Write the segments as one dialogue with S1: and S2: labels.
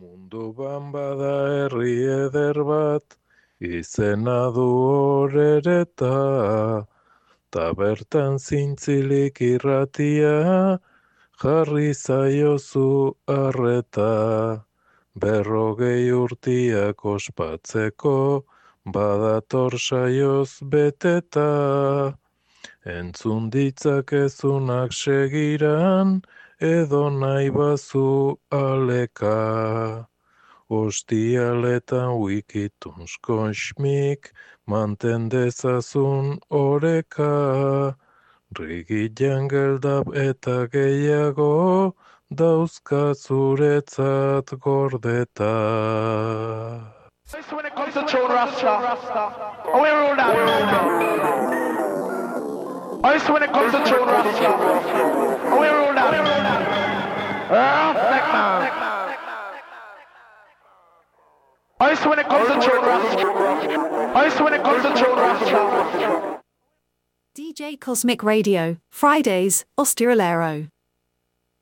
S1: Munduan bada herri eder bat, izena du horereta, ta bertan zintzilik irratia, jarri zaiozu arreta. Berrogei urtiak ospatzeko, badator saioz beteta. Entzun ditzakezunak segiran, edo nahi bazu aleka. Ostialetan wikituns kosmik, manten dezazun oreka. Rigi jangeldab eta gehiago, dauzka zuretzat gordeta.
S2: When it comes to tune Rasta, oh, we rule that. Also when it comes to tune Rasta, oh, we rule that. Respect man. Also when it comes to tune Rasta, also when it comes to tune Rasta.
S3: DJ Kosmik Radio, Fridays, Ostirolero.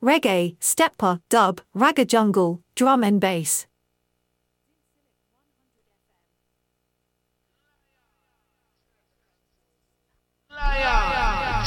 S3: Reggae, stepper, dub, ragga jungle, drum and bass.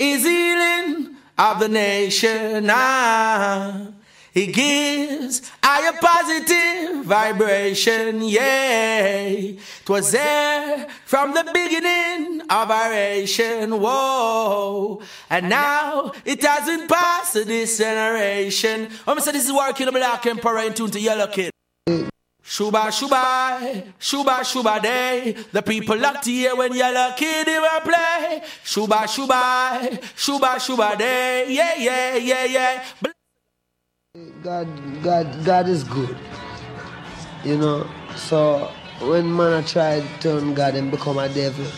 S4: is healing of the nation. Ah,
S5: He gives I a positive vibration, yeah. It was there from the beginning of our nation, whoa. And now it hasn't passed this generation. I'm gonna say this is working black emperor in tune to yellow kid. Shuba shuba, shuba shuba day. The people locked here when yellow kid even play. Shuba shuba, shuba shuba day. Yeah, yeah, yeah, yeah.
S6: God, God, God is good. You know, so when man try to turn God and become a devil,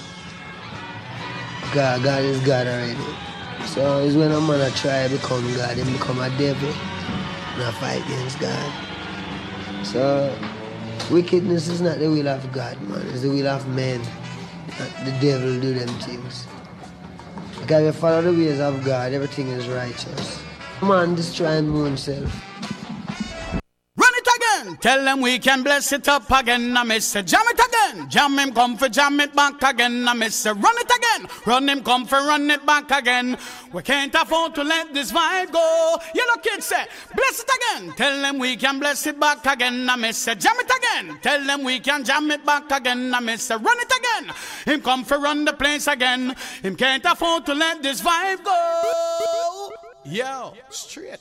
S6: God, God is God already. So it's when a man I try to become God and become a devil, and I fight against God. So wickedness is not the will of God, man. It's the will of men. The devil do them things. Because if you follow the ways of God, everything is righteous. Man destroying
S7: Tell them we can bless it up again. I miss it. Jam it again. Jam him come for jam it back again. I miss it. Run it again. Run him come for run it back again. We can't afford to let this vibe go. Yellow kids say, bless it again. Tell them we can bless it back again. I miss it. Jam it again. Tell them we can jam it back again. I miss it. Run it again. Him come for run the place again. Him can't afford to let this vibe go. Yo, straight.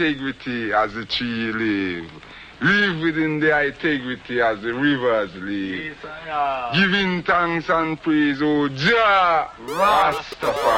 S8: Integrity as the tree live. Live within the integrity as the rivers live. Yes, Giving thanks and praise, O Jah Rastafari.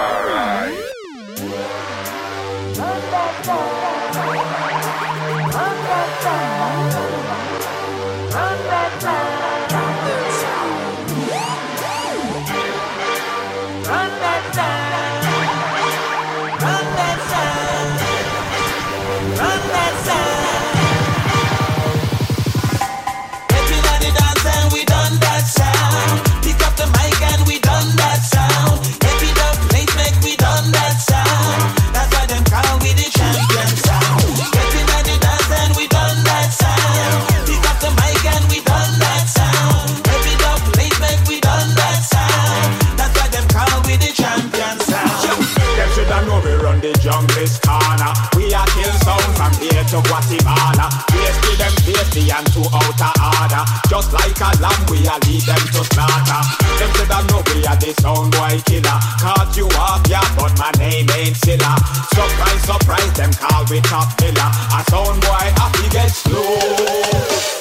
S9: To Guatemala. Tasty them tasty and to outer order. Just like a lamb, we are lead them to slaughter. Them shoulda know we are the sound boy killer. Caught you off, yeah, but my name ain't Silla. Surprise, surprise, them call we top killer. A sound boy happy get slow.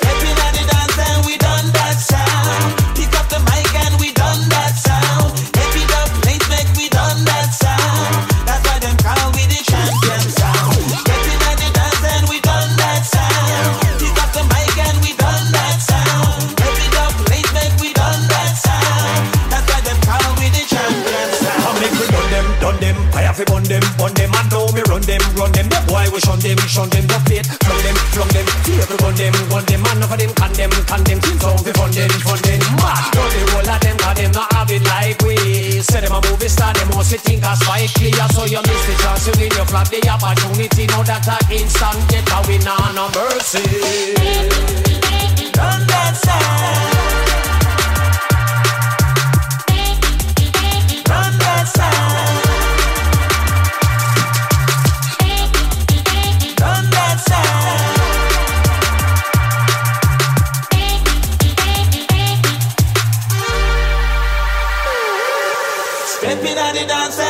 S4: Everybody dance and we done that sound.
S9: Run them, run them. The boy we shun them, shun them. The fate, flung them, flung them. Fear fi gun them, gun them. Man of them, condemn, condemn. Team sound fi fund them, fund them. Mad, know the whole of them, 'cause them not have it like we. Say them a movie star, them mostly think a spike clear. So you miss the chance to win, you flop the opportunity. Know that a instant get a win on no mercy.
S4: Done that sound. Run that sound.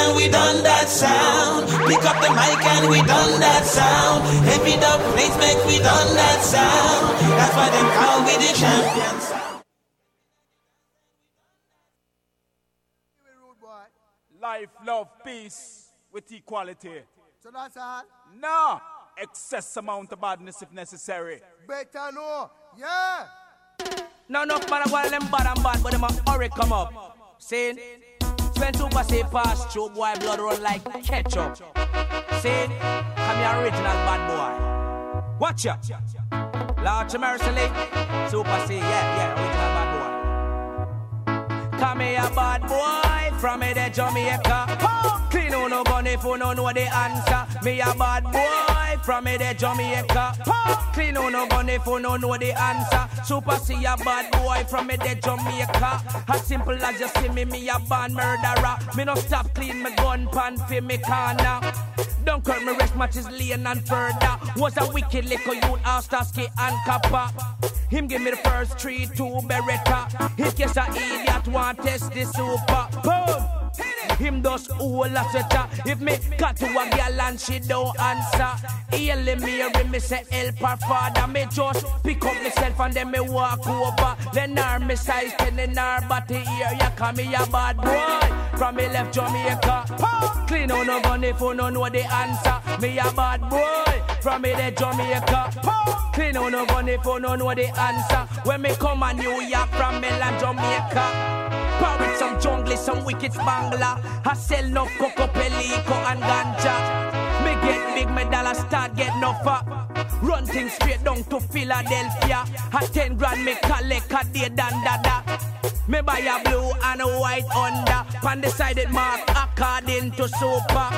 S4: And we done that sound. Pick up the mic and we done that sound. Every dub place make we done that sound. That's why them call we the champions.
S10: Life, love, peace with equality.
S11: So that's all.
S10: No, excess amount of badness if necessary.
S11: Better know. Yeah.
S5: No, no, man, while them bad and bad, but them a hurry come up. See? When Super say pass through, boy, blood run like ketchup. See? Come here, original bad boy. Watch ya. Large Merciless. Super say, yeah, yeah, original bad boy. Come here, bad boy, from the Jamaica. Clean on no gun if you don't know the answer. Me a bad boy from me the Jamaica. Clean on no gun if you no know the answer. Super see a bad boy from me the Jamaica. As simple as you see me, me a bad murderer. Me no stop clean my gun pan for me corner. Don't cut me rest matches lean and further. Was a wicked little youth, Starsky and Kappa. Him give me the first three, two Beretta. In case a idiot want test the super. Boom! Him does all a sweater. If me cut to a girl and she don't answer, Hail Mary, me say help her father. Me just pick up myself and then me walk over. Then her me size ten in her body. You call me a bad boy from me left Jamaica. Clean on no if you no know the answer. Me a bad boy from me the Jamaica. Clean on no if you no know the answer. When me come a New York from Milan, Jamaica. Power with some jungle, some wicked I sell no coco, pelico, and ganja. Me get big, me dollar start get no fat. Run things straight down to Philadelphia. I 10 grand me collect a day than dada. Me buy a blue and a white under. Pan decided mark according to super.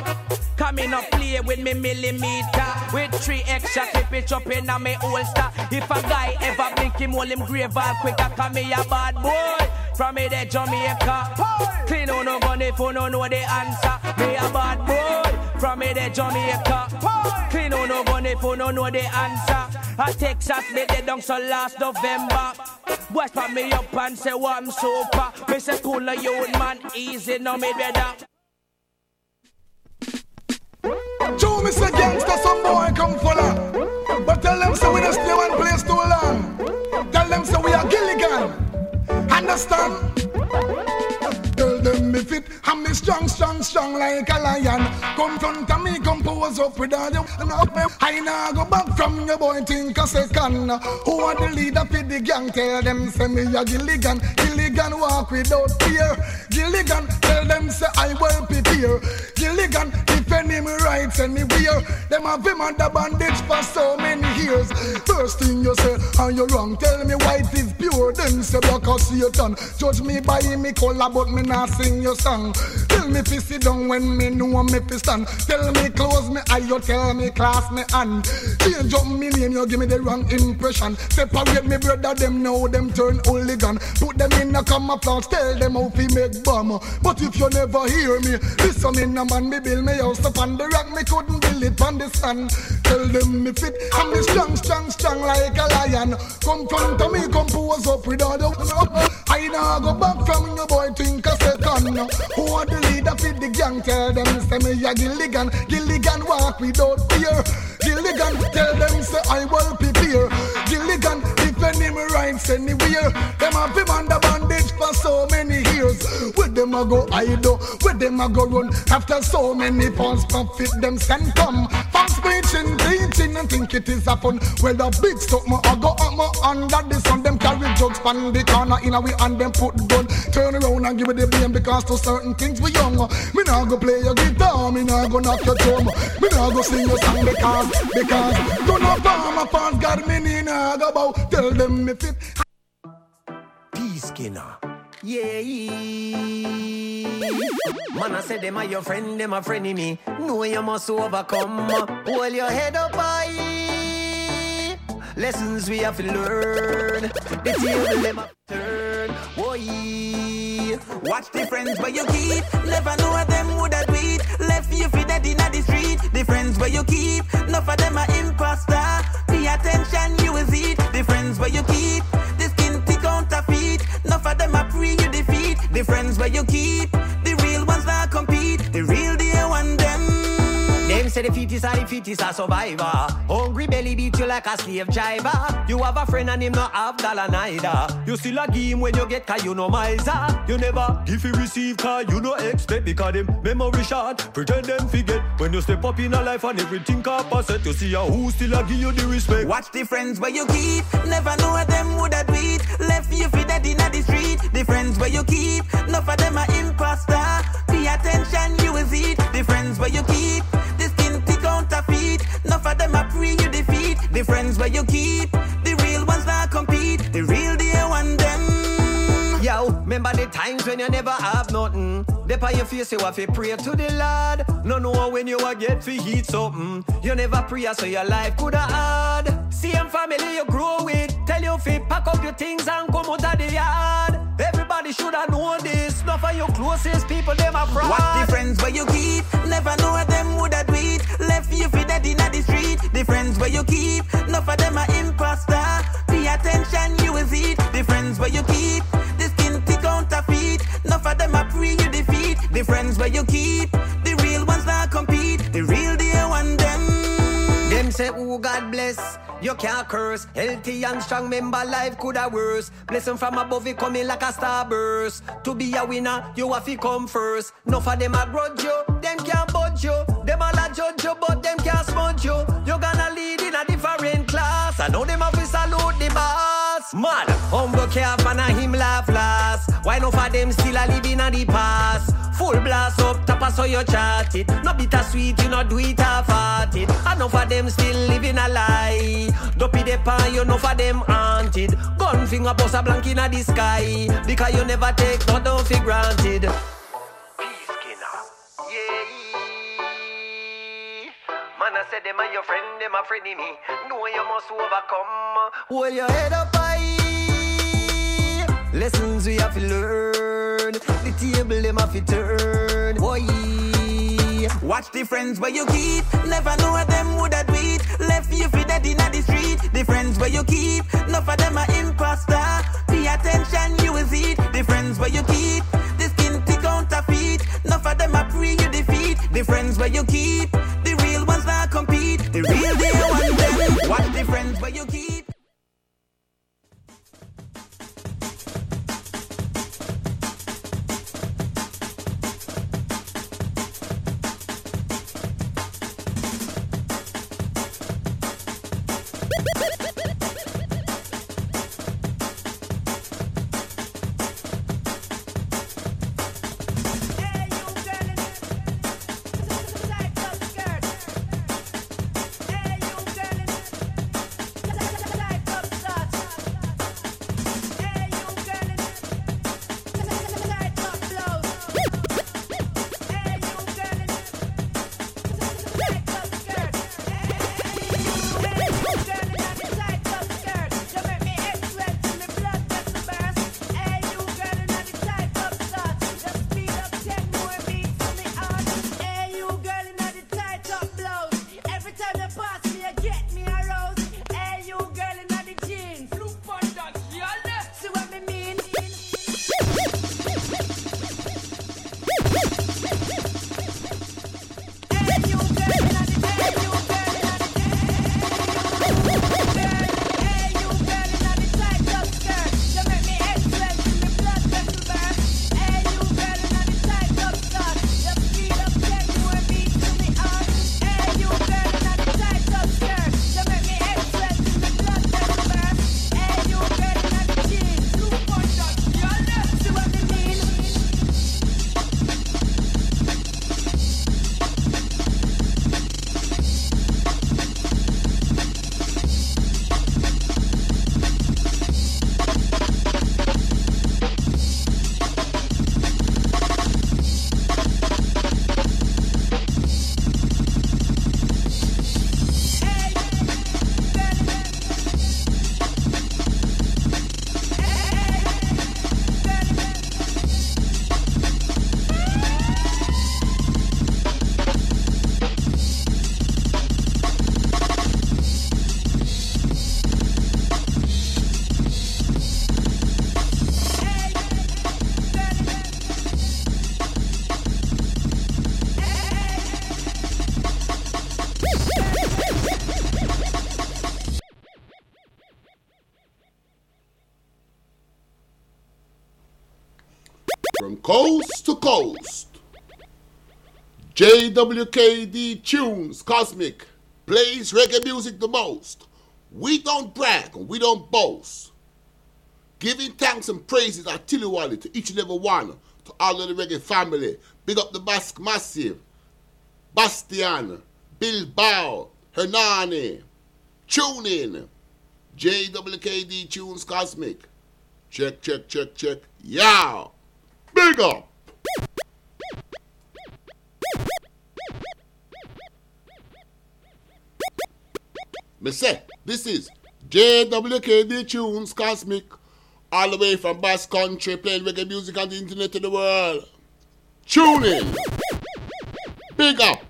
S5: Coming up play with me millimeter. With three extra clip it up in a me holster. If a guy ever blink him, hold him grave all quicker. Come me a bad boy. From me the Jamaica. Clean on no gun if you no know the answer. Me a bad boy. From me the Jamaica. Clean on no gun if you no know the answer. A Texas me dead down so last November. Boys pop me up and say what I'm super. Me say cool a youth man easy no me better.
S12: Me say gangster, some boy come follow. But tell them so we don't stay one place too long. Tell them so we are Gilligan. Understand? Strong, strong, strong like a lion. Come front of me, come pose up with all you. And me, I now go back from your boy, think a second. Who are the leader for the gang? Tell them say me a Gilligan. Gilligan walk without fear. Gilligan tell them say I will prepare. Gilligan defend him rights anywhere. Them have him under bandage for so many years. First thing you say, are you wrong? Tell me white is pure. Then say black or Satan. Judge me by me color, but me not sing your song. Tell me fi sit down when me know me fi stand. Tell me close me eye, you tell me class me hand. Change up me name, you give me the wrong impression. Separate me brother, them know them turn hooligan. Put them in a camouflage, tell them how fi make bomb. But if you never hear me, listen in a man, me build me house up on the rock, me couldn't build it on the sand. Tell them me fit, I'm me strong, strong, strong like a lion. Come front of me, come pose up with all the I now go back from your boy, think a second. Who are the leader for the gang? Tell them say me a Gilligan. Gilligan walk without fear. Gilligan tell them say I will prepare. Gilligan defend him rights anywhere. Them have him under bandage for so many years. Where them a go hide? Where them a go run? After so many false profit, them send come. False preaching, teaching, and think it is a fun. Well, the big stuff, me I go up my under the sun. Them carry drugs pan the corner in a we and them put gun. Turn around and give it the blame because to certain things we young. Me nah go play your guitar, me nah go knock your drum. Me nah go sing your song because, because don't know farm a fans got me nah go bow. Tell them me fit.
S13: P-Skinner. Yeah. Man, I say them are your friend, them a friend me. Know you must overcome. Hold your head up high. Lessons we have to learn. The table them a turn. Boy.
S14: Watch the friends where you keep. Never know what them would have tweet. Left you for dead in the. The friends where you keep. Enough of them are imposter. Pay attention, you will see. The friends where you keep. The skin tick counterfeit. Enough of them are pre you defeat. The friends where you keep.
S13: Say the fittest are the fittest are survivor. Hungry belly beat you like a slave driver. You have a friend and him not have dollar neither. You still a game when you get cause you no miser. You never give you receive cause you no expect because them memory short. Pretend them forget when you step up in a life and everything can opposite. You see a who still a give you the respect.
S14: Watch the friends where you keep. Never know what them would have tweet. Left you for dead in the street. The friends where you keep. Enough of them are imposter. Pay attention, you will see. The friends where you keep. Them are pre you defeat. The friends where you keep. The real ones that compete. The real dear one them.
S13: Yo, remember the times when you never have nothing. Dep on your face, you have to pray to the Lord. No know when you a get fi eat something. You never pray, so your life coulda hard. Same family you grow with. Tell you fi pack up your things and come out of the yard. Everybody shoulda know this. Not for your closest people, them a fraud.
S14: What the friends where you keep? Never know what them woulda do. Left you for dead inna the street. The friends where you keep? Enough of them are imposter. Pay attention, you will see. The friends where you keep? The skin tick counterfeit. Enough of them are pre you defeat. The friends where you keep? The real ones not compete. The real dear one them.
S13: Them say, oh God bless, you can't curse. Healthy and strong, member life coulda worse. Blessing from above, it coming like a starburst. To be a winner, you have to come first. No for them a grudge you, them can't budge you. Them all a judge you, but them can't smudge you. You gonna lead in a different class. I know them have to salute the boss. Mad, humble calf and him laugh last. Why no for them still a living in the past? Full blast up, tap so you chat it. No bitter sweet, you no do it half it. I know for them still living a lie. Dopey the pan, you know for them haunted. Gun finger bust a blank in the sky. Because you never take no don't for granted. Yeah, man, I said them are your friend, them are friendly me. Know you must overcome. Hold your head up high. Lessons we have to learn. The table them have to turn. Boy.
S14: Watch the friends where you keep. Never know what them woulda do it. Left you for dead inna the street. The friends where you keep. Enough of them are imposter. Pay attention, you will see. The friends where you keep. The skin tick counterfeit. Enough of them are pre you defeat. The friends where you keep.
S15: JWKD Tunes Kosmik plays reggae music the most. We don't brag and we don't boast. Giving thanks and praises at Tilliwally to each and every one, to all of the reggae family. Big up the Basque Massive, Bastian, Bilbao, Hernani. Tune. JWKD Tunes Kosmik. Check, check, check, check. Yeah. Big up. Me say, this is JWKD Tunes Kosmik, all the way from Basque Country, playing reggae music on the internet of the world. Tune in! Big up!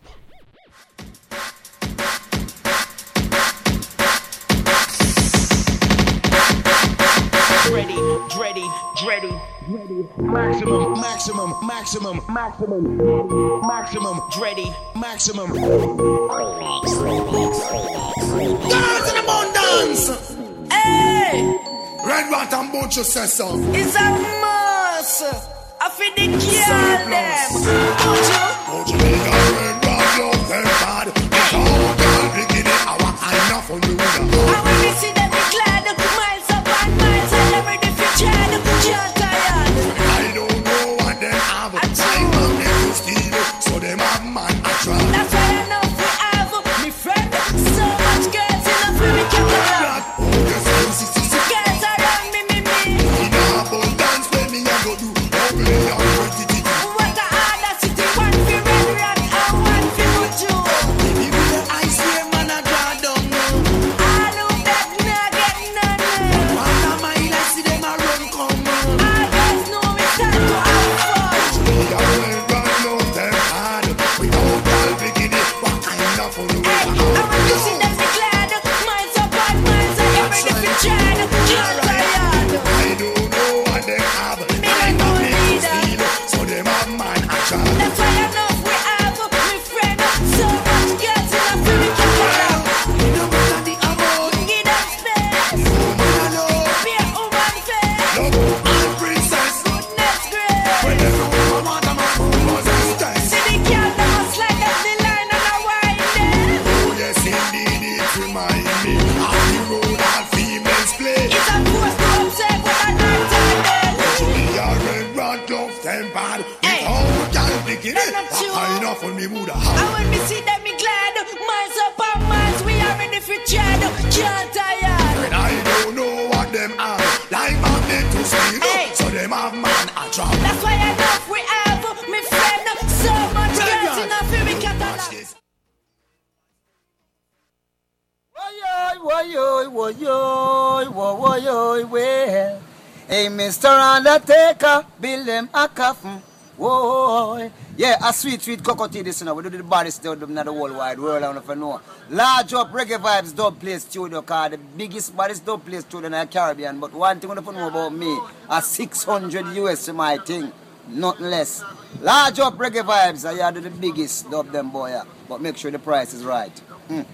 S5: ready.
S13: Maximum, maximum, maximum, maximum, maximum,
S5: ready,
S13: maximum.
S16: Dance in.
S14: Hey,
S12: red rat and boot yourself.
S14: It's a must. I feel the
S12: kill them. Don't make a
S14: friend? them
S17: my mind. undertaker, build them a coffin. Whoa, yeah, a sweet, sweet cockatoo this now. We do the baddest still them not the whole wide world, I don't know if you know. Large up reggae vibes dub play studio car, the biggest baddest dub play studio in the Caribbean. But one thing I don't know about me, a 600 US my thing, nothing less. Large up reggae vibes, I had the biggest dub them boy, yeah. but make sure the price is right. Mm.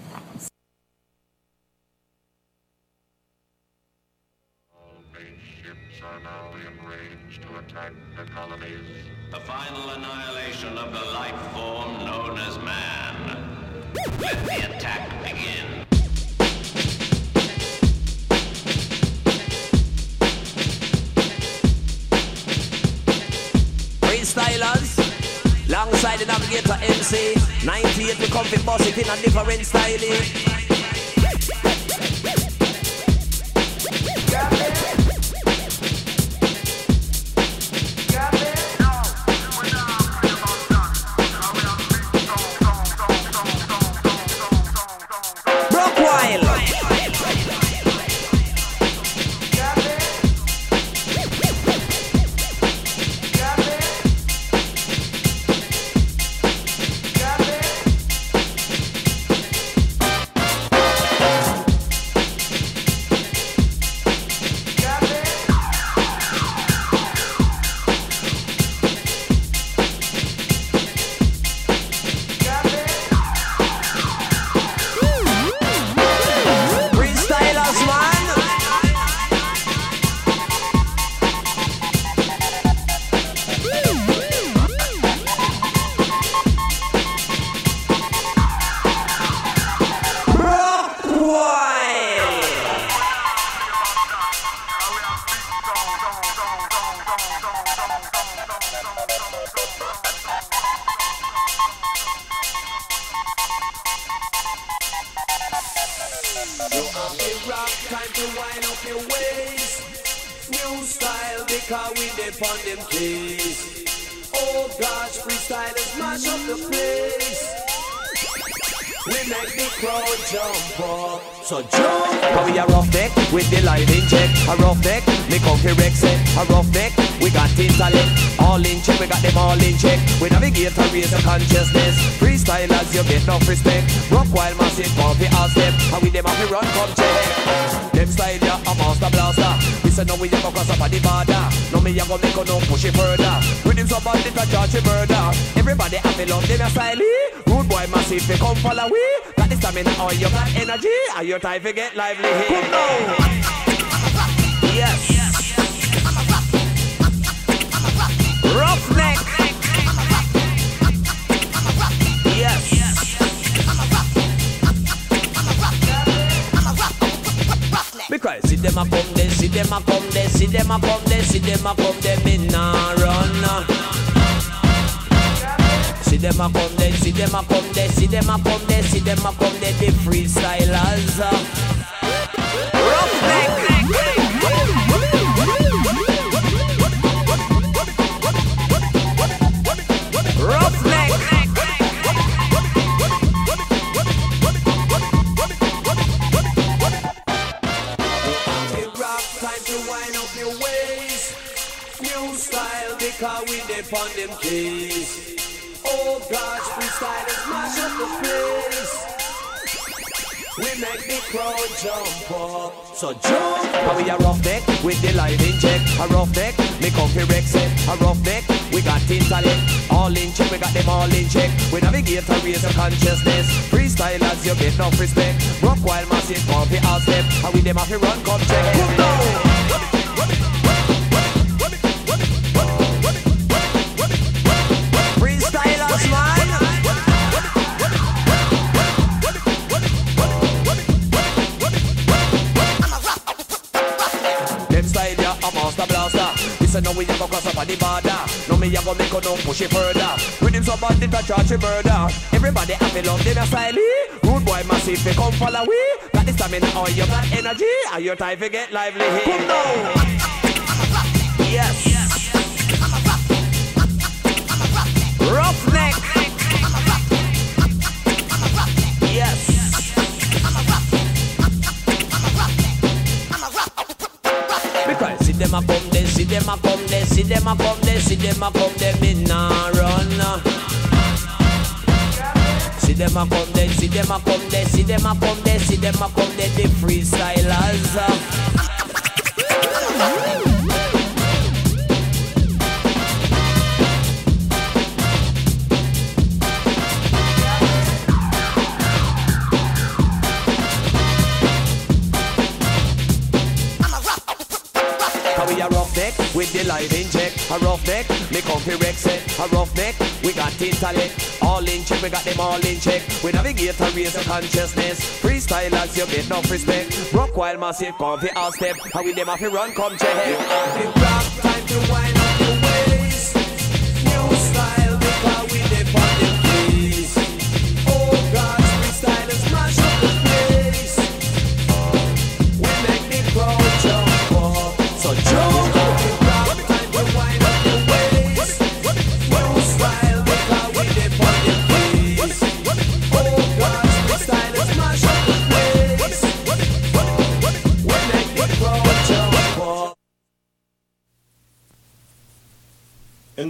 S18: final annihilation of the life form known as man. Let the attack begin.
S5: Freestylers, alongside the navigator MC, 98 we comfy to boss it in a different styling. Got eh? it. Consciousness. Freestylers, you get enough respect. Rock while massive, comfy all step. And we them have to run, come check. Them style, yeah, a master blaster. We say no, we a go cross up on the border. No, me a go make no push it further. With him so bad, it a charge a murder. Everybody have to love them a style. Eh? Rude boy massive, they come follow we. Got the stamina, all you got energy. Are your time to get lively eh? here? Yes. Them a come there, see them a come there, see them a come there, see them a come there, me nah run. See them a come there, see them a come there, see them a come there, see them a come there, the freestylers. Roughneck. On them keys. Oh gosh, freestylers mash up the place. We make the crowd jump up. So jump. How we a rough neck with the in check. A rough neck, me comfy Rex it. A rough we got intellect. All in check, we got them all in check. We navigate and raise the consciousness. Freestylers, you get enough respect. Rock while massive, comfy all step. How we them have to run, come check. Come down. The border. No me a go make her no push it further. With him so bad it a charge a murder. Everybody have to love them a style. Rude boy massive they come follow we. Got the stamina or you got energy. Are your time to get lively? Come down. Yes. Roughneck. Yes. Because see them a come see them a come there, see them a come there, see them a come there, me nah run. See them a come there, see them a come there, see them a come there, see them a come there, the freestylers. With the line in check. A rough neck, me comfy Rex it. A rough neck, we got intellect. All in check, we got them all in check. We navigate and raise the consciousness. Freestylers, you get no respect. Rock while massive, comfy all step. How we them have to run, come check. You have rock,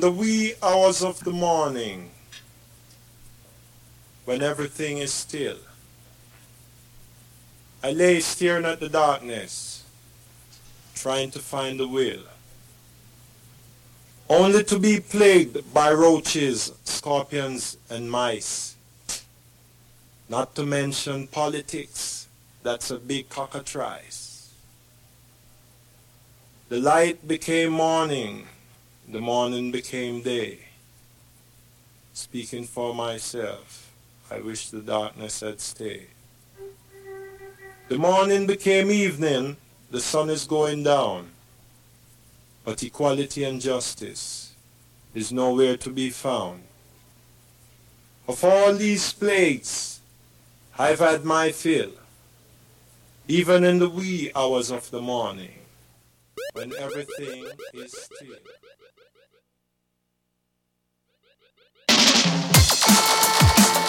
S19: In the wee hours of the morning, when everything is still, I lay staring at the darkness, trying to find the will, only to be plagued by roaches, scorpions, and mice. Not to mention politics, that's a big cockatrice. The light became morning, the morning became day. Speaking for myself, I wish the darkness had stayed. The morning became evening, the sun is going down. But equality and justice is nowhere to be found. Of all these plagues, I've had my fill, even in the wee hours of the morning, when everything is still.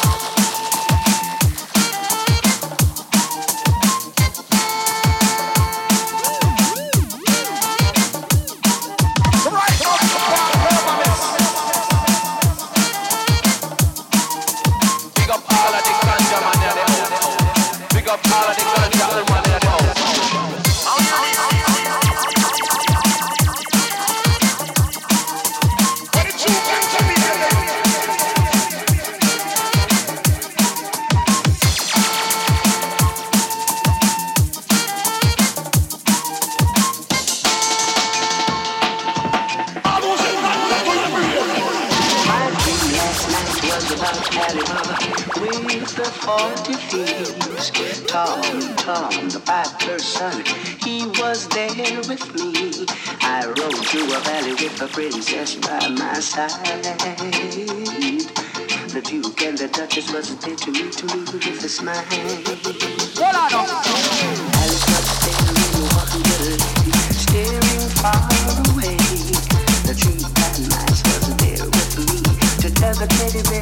S20: Yeah. Tom, Tom, the piper son, he was there with me. I rode through a valley with a princess by my side. The Duke and the Duchess was there to meet me with a smile.
S5: Hold on now.
S20: Alice was staring, wondering, staring far away. The tree and mice was there with me to tell the teddy bear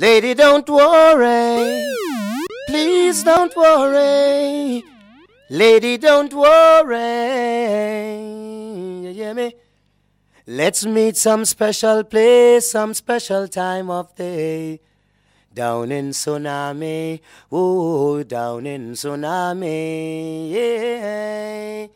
S21: Lady, don't worry. Please don't worry. Lady, don't worry. You hear me? Let's meet some special place, some special time of day. Down in Tsunami, oh, down in Tsunami, yeah.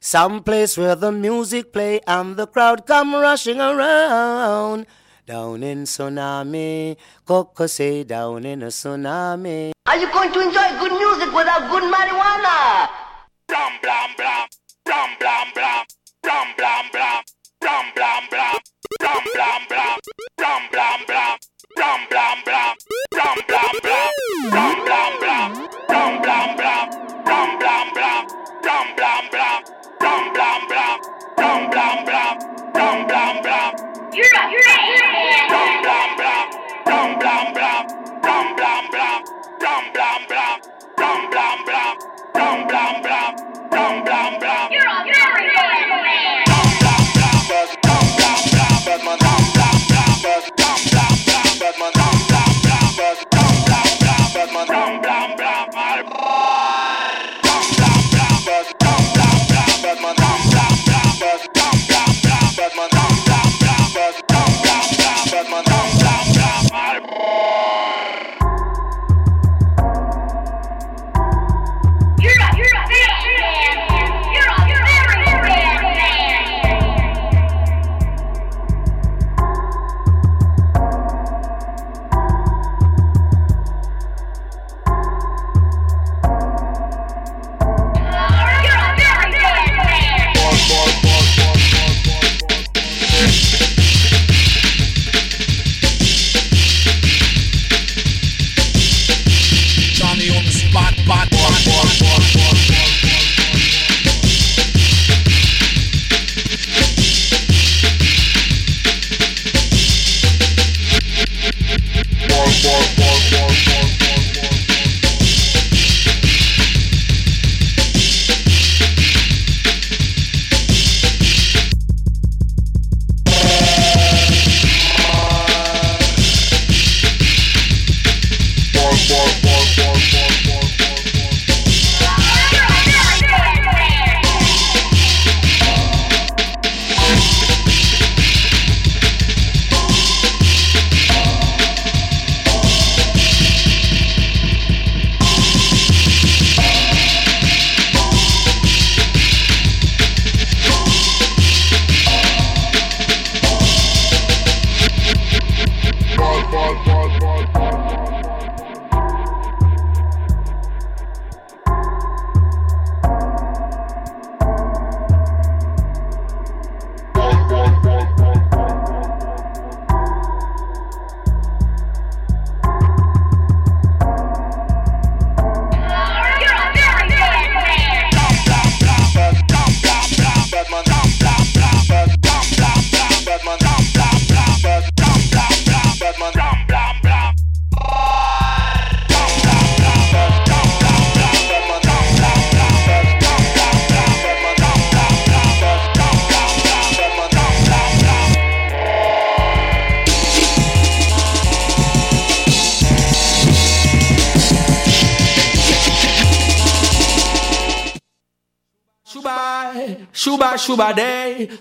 S21: Some place where the music play and the crowd come rushing around. Down in Tsunami, Coco say down in a tsunami.
S22: Are you going to enjoy good music without good marijuana?
S23: Blam blam blam, blam blam blam, blam blam blam, blam blam blam, blam blam blam, blam blam blam, blam blam blam, blam blam blam, blam blam blam, blam blam blam, blam blam blam, blam blam blam, blam blam blam, blam blam blam, blam blam blam. You're a Blam blam blam, blam blam blam, blam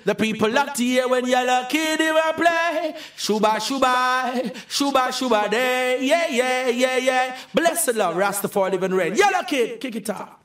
S24: The
S5: people locked here when yellow kid him a play. Shuba, shuba, shuba, shuba day. Yeah, yeah, yeah, yeah. Bless the Lord, Rastafari living rain. Yellow kid, kick it off.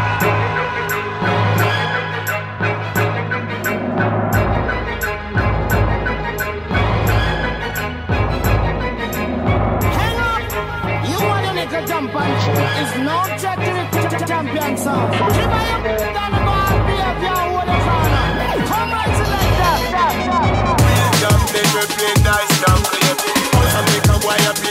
S25: jump. It's no chatting champion sound. If I am done about behavior, what a corner. Come right to like that.
S13: Jump, they play nice,
S26: jump, they
S13: play. A wire,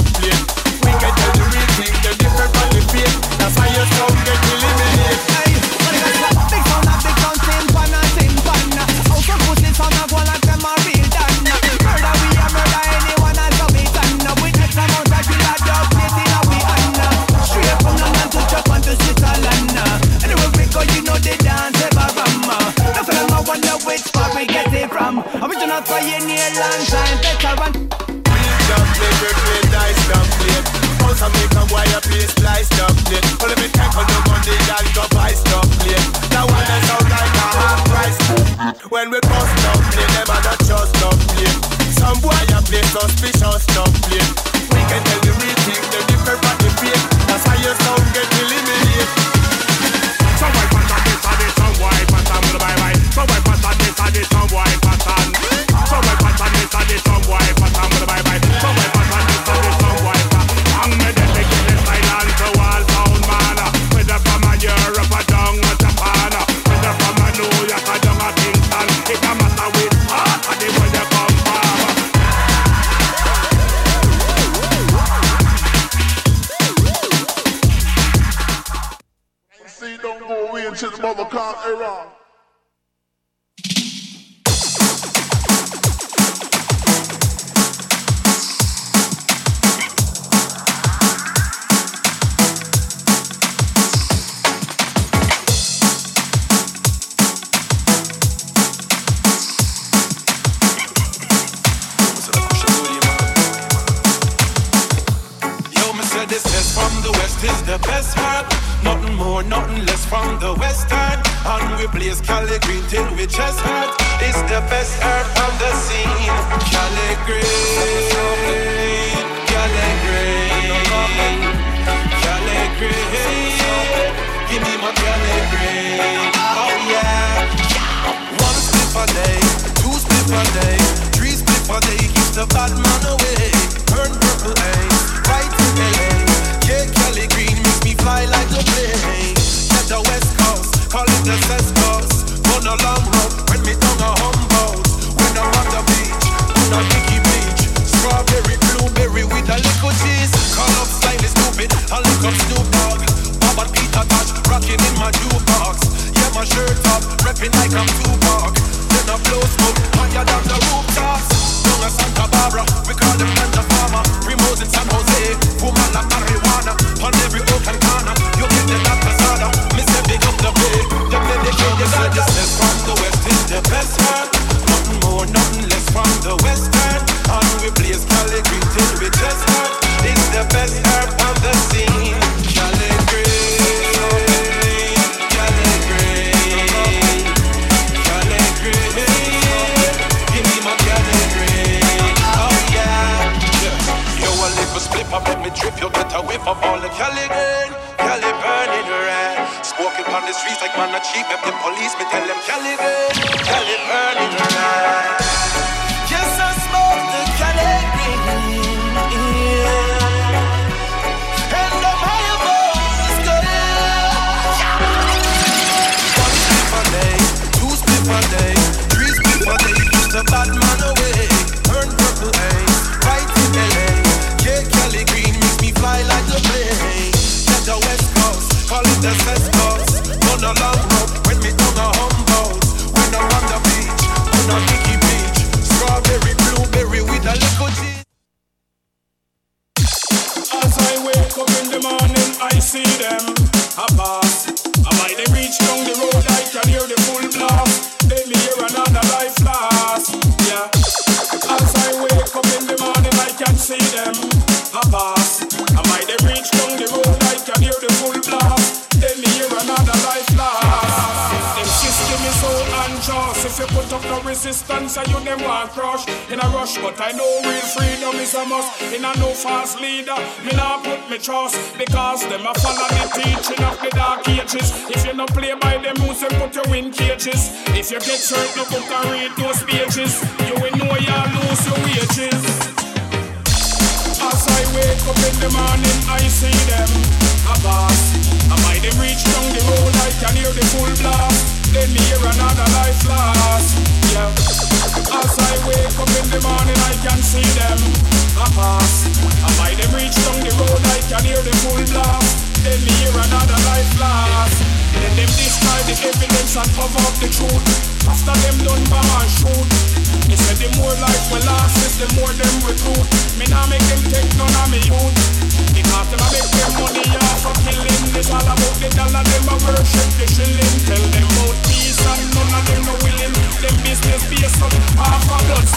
S13: island giant veteran. We jump the
S27: rip, we
S13: dice, jump flip. Also make a wire piece, slice, jump flip. Only me take on the money, that cup, I stop flip. That one that sound like a half price. When we bust, jump flip, them are not just jump flip. Play, suspicious,
S28: jump. Is the best part. Nothing more, nothing less from the western. And we blaze Cali green till we chest hurt. It's the best herb of the scene. Cali green, Cali green, Cali green. Give me my Cali green. Oh yeah. One split a day, two split a day, three split a day. Keep the bad man away. Burn purple eh? haze, right to LA. Fly like a plane. Get the west coast, call it the cess coast. On a long road, when me down a humboldt. When I'm on the beach, on a Mickey beach. Strawberry, blueberry with a little cheese. Call up Slightly Stoopid, I look up Snoop Dogg. Bob and Peter Tosh, rocking in my jukebox. Yeah, my shirt up, repping like I'm Tupac. Then I blow smoke higher than the rooftops. Down a Santa Barbara, we call them ganja farmer. Primos in San Jose, woman like marijuana. On every oak and the west is the best. Nothing more, nothing less from the west end. And we blaze Cali we just. It's the best herb on the scene. Cali Green, Cali Green, Cali Green. Give me my Cali
S27: Green.
S28: Oh yeah. Yo, up, let me trip. You get away from all the Cali man a cheat, if the
S29: police me tell them, Calibre. see them a pass. And why they reach down the road like can hear the full blast. Then me hear another life laugh. Them system is so unjust. If you put up no resistance, and you them want crush in a rush. But I know real freedom is a must. In a no fast leader, me not put me trust because them a follow the teaching of the dark ages. If you no play by them rules, then put you in cages. If you get hurt, no book and read those pages. You will know you lose your wages. As I wake up in the morning, I see them a boss. I might them reach down the road, I can hear the full blast. Then hear another life lost. Yeah. As I wake up in the morning, I can see them a pass. I might them reach down the road, I can hear the full blast. Then hear another life lost. Let them destroy the evidence and cover up the truth. After them done bomb and shoot. They said the more life we last is the more them recruit. Me nah make them take none of me youth. Because them a make them money off of killing. It's all about the dollar. Them a worship the shilling. Tell them about peace and none of them are willing. Them business based on half a blood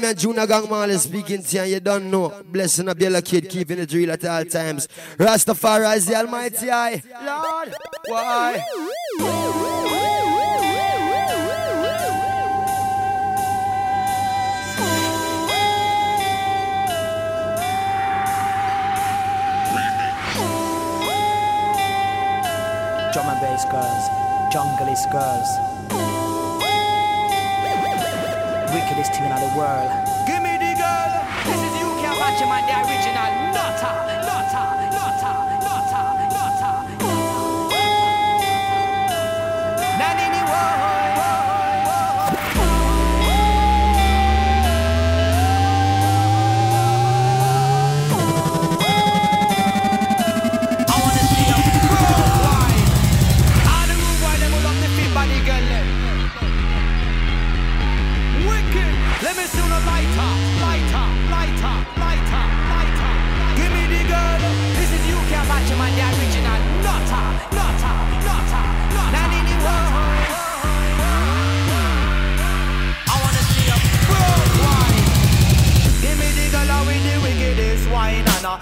S29: time and Juna Gang Mall is
S21: speaking to you and you don't know. Blessing up your kid, keeping it real at all times. Rastafari is the Almighty I. Lord, why?
S30: Drum and bass girls, junglist girls wickedest team in the world.
S31: Give me the girl. This is you can't UK Watchman, the original nutter. Not her, not her, not her, not her. I wanna see a worldwide. Give me the girl with the wickedest wine and a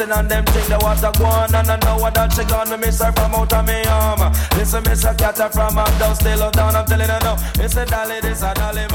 S31: and the
S32: kissing and them thing that was a go. And I know what that she gone, me miss her from out of me arm. Listen, miss her her from up down, still up down. I'm telling her no. Miss a dolly, this a dolly,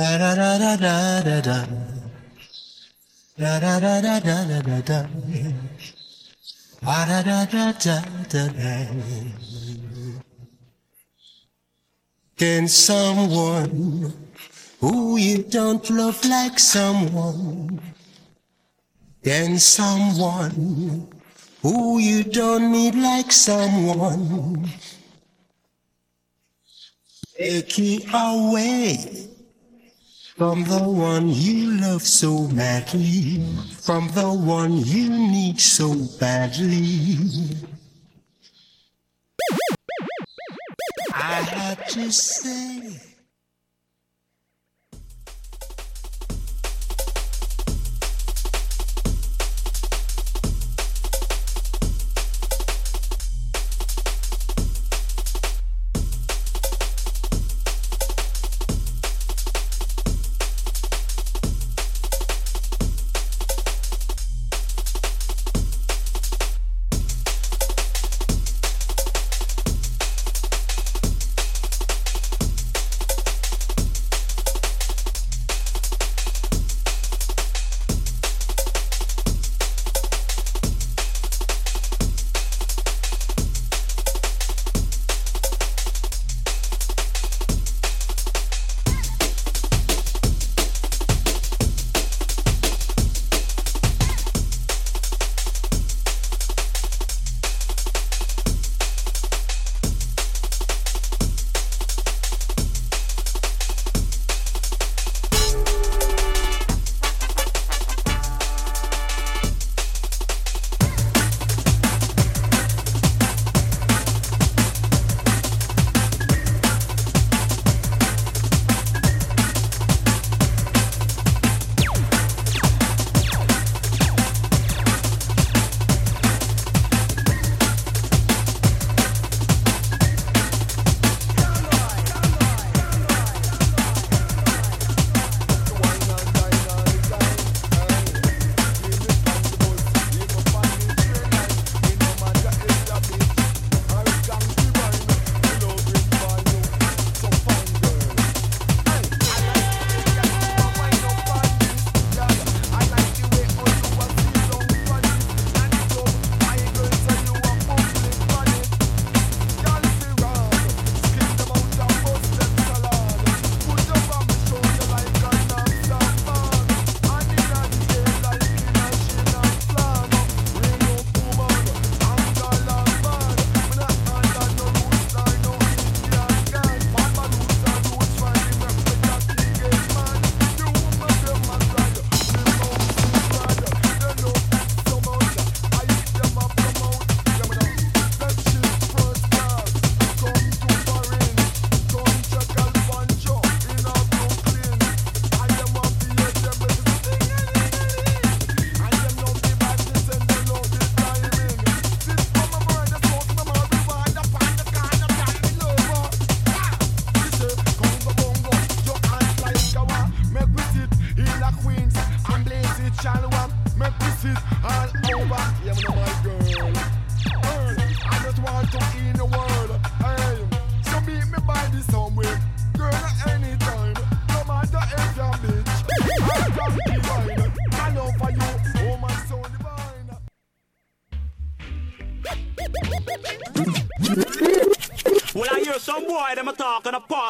S33: Da da da da da da da. Da da da da da da da da. Da da da da da da. Can someone who you don't love like someone? Can someone who you don't need like someone? Take you away from the one you love so madly, from the one you need so badly. I had to say.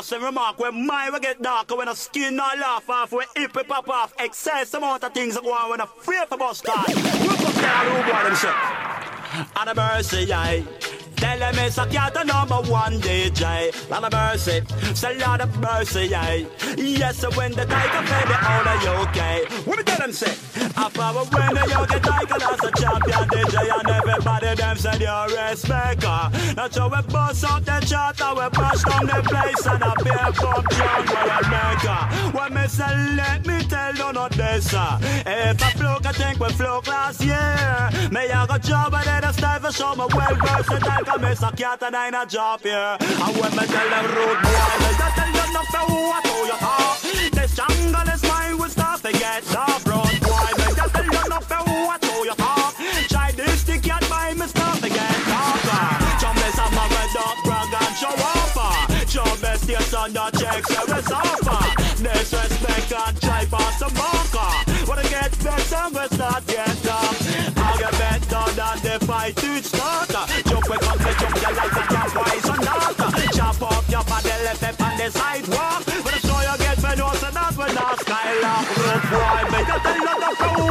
S34: And a remark when my will get darker when a skin not laugh off when hip it pop off. Excess amount of things that go on when a fear for bus start. Look up there, little boy them shit. And a mercy, aye. Tell them it's a cat a number one DJ. Lot of mercy, say lot of mercy, aye. Yes, when the tiger play the out of UK. What tell them say? I power when young get tiger as a champion DJ and everybody them say you're respect. That's how we bust up the chart and we bust down the place and a beer pump John where I make her. When me say let me tell you not this uh. If I flow, I think we flow last year. Me I got job and then I style for show me well versatile. Cause me a cat and I in a job here. And when me tell them road boy, I tell you not for what do you talk. This jungle is mine, we start to get off road station, your checks, so it's off. Disrespect and try for some bunker. Wanna get better, we start get up. I'll get better than the fight to start. Jump we come to jump your life and your voice and not. Chop off your body left up on the sidewalk. But I'm you get know so that when I skylark. Road boy, you the flow,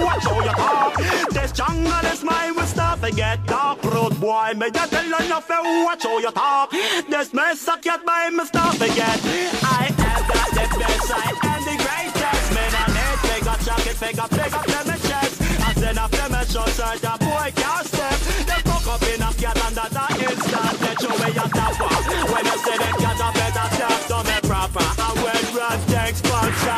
S34: watch how you talk. This jungle is mine, we start to get dark. Road boy, me just tell you the flow, watch how you talk. This mess I can't buy me start to get. I am got the best, I am the greatest. Man, I need figure, jacket, figure, play me chest. I send a me short, so the boy can't step. The fuck up in a cat and that a instant. Let you way your tapper. When you say them cat a better step to me proper. And when run takes punch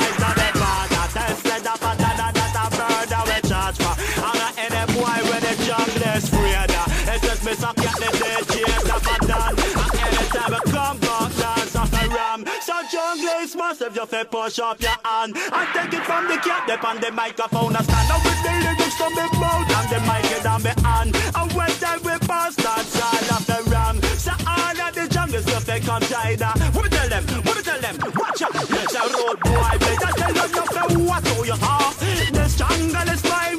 S34: Is massive, you fi push up your hand. And take it from the cat, dip on the microphone I stand up with the lyrics from the mouth and the mic is on me hand. And when they we pass that side of the ram. So all of the jungle stuff they come China. What tell them? What tell them? Watch out. So road boy, better tell them nothing what do you have. This jungle is mine,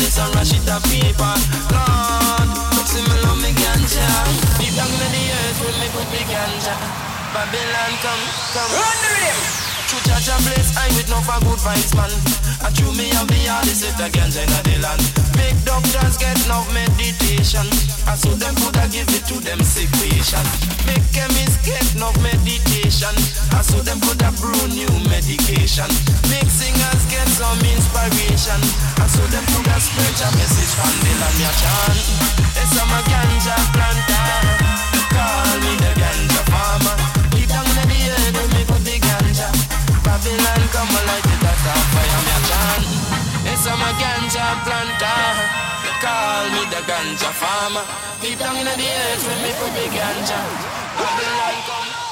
S32: and
S4: rush it a paper. Lord, see me love me ganja. Deep down in the earth me put me ganja. Babylon come, come. Run the rim. True judge a place, I with no for good vibes, man. I chew me have the hardest set against in the land. Big doctors get no meditation. I saw them coulda give it to them sick patient. Big chemists get no meditation. I saw them coulda brew new medication. Big singers get some inspiration. I saw them coulda spread a message from the land ya chant. I'm a ganja planter. Call me the ganja farmer. Babylon come and light it a fire, me a chant. Yes, a ganja planter. Call me the ganja farmer. Deep down in the earth, when me put the ganja. Babylon come.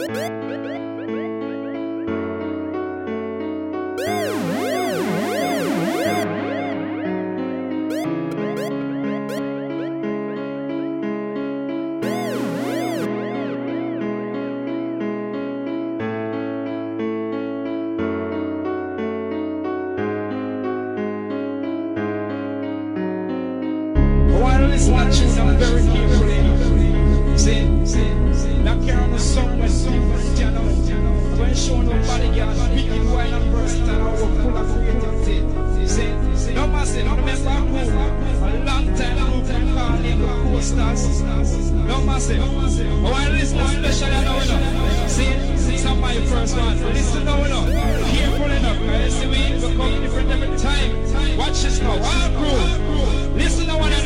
S25: While this watching them very carefully, see, that carry the song when people stand up, when show nobody girl speaking wine and burst and our full of creativity. See, no massive, no remember who, a long time who can call him the posters. No massive, while this not special, you know, no. See, some my first one, listen now, no. Careful enough, guys, see we become different every time. Watch this now, all crew. Listen now, what I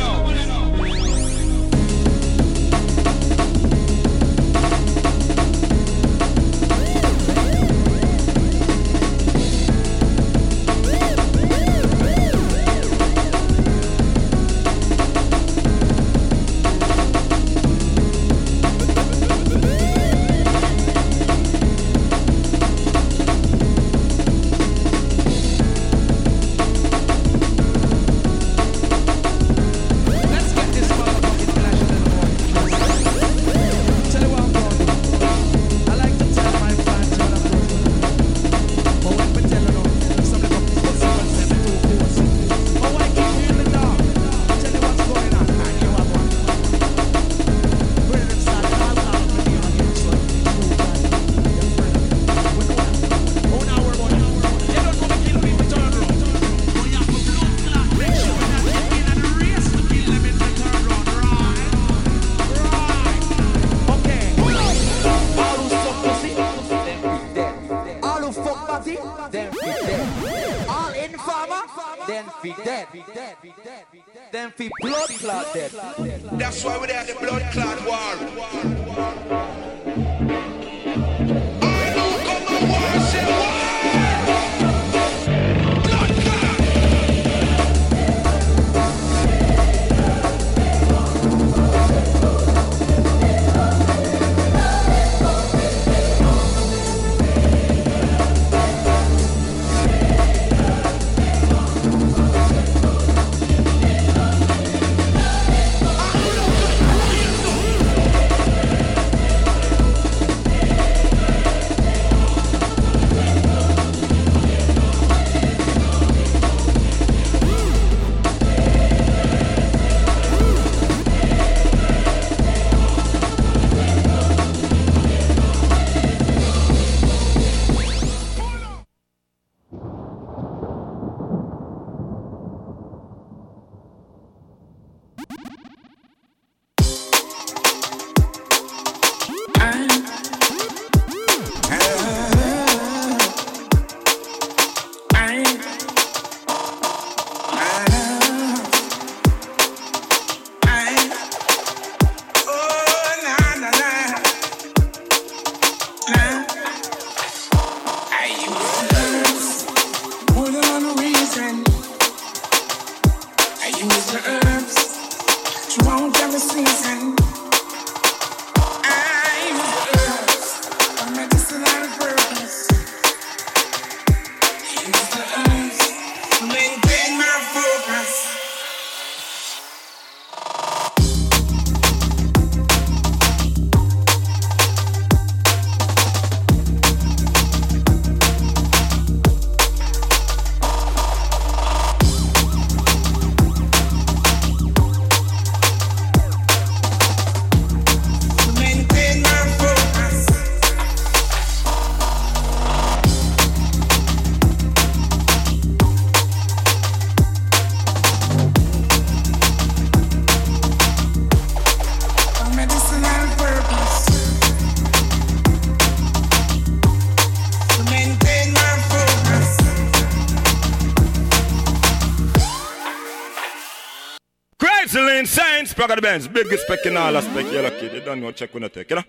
S25: back of the
S35: Benz. Biggest spec in all aspects. You lucky. They don't know check when I take, you know?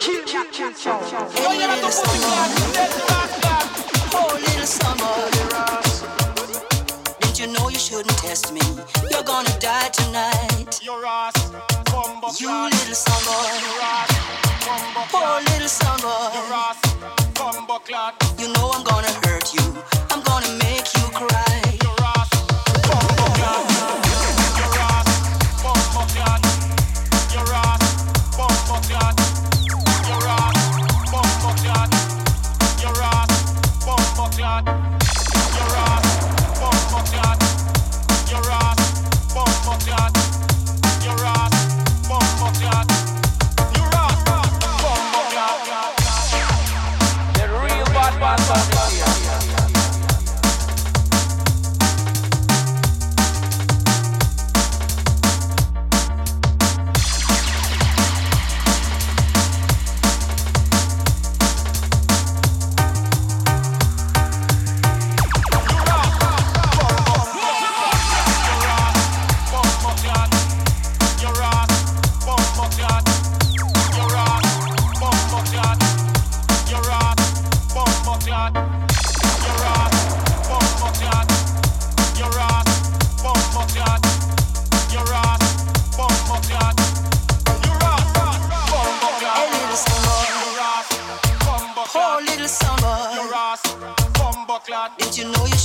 S36: Kill, kill, kill, kill.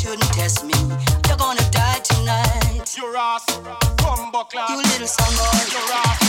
S36: shouldn't test me. You're gonna die tonight. You're
S37: ass. Come back,
S36: You little son of. You're
S38: ass.